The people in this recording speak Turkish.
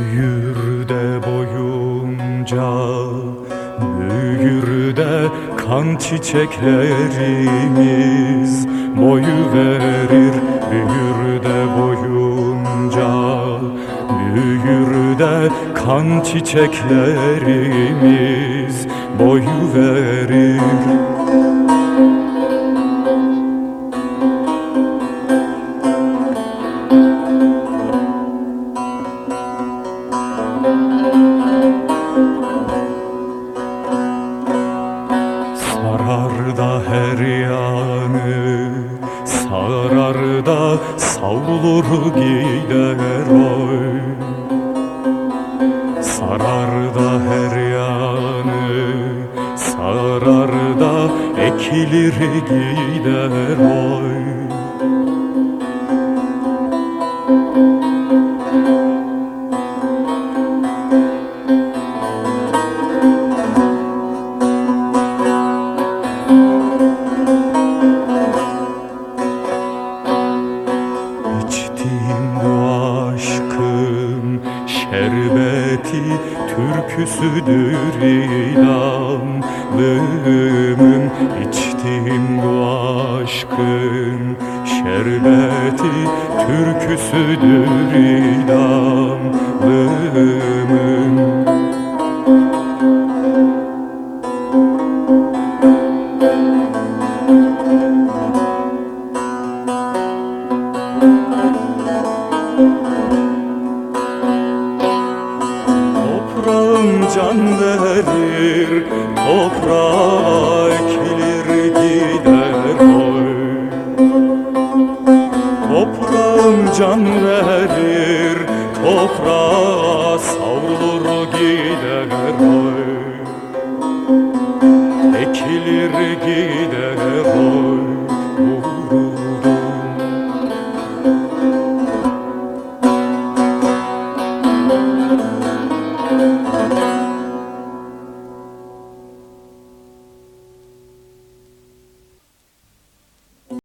Büyür de boyunca Büyür de kan çiçeklerimiz. Boyu verir büyür de boyunca Büyür de kan çiçeklerimiz. Boyu verir da her yanı Sarar da savrulur gider oy Sarar da her yanı Sarar da ekilir gider oy şerbeti türküsüdür ilanlımın İçtiğim bu aşkın. Şerbeti türküsüdür ilanlımın Toprağım can verir, toprağa ekilir gider oy. Toprağım can verir, toprağa savrulur gider oy. Ekilir gider oy.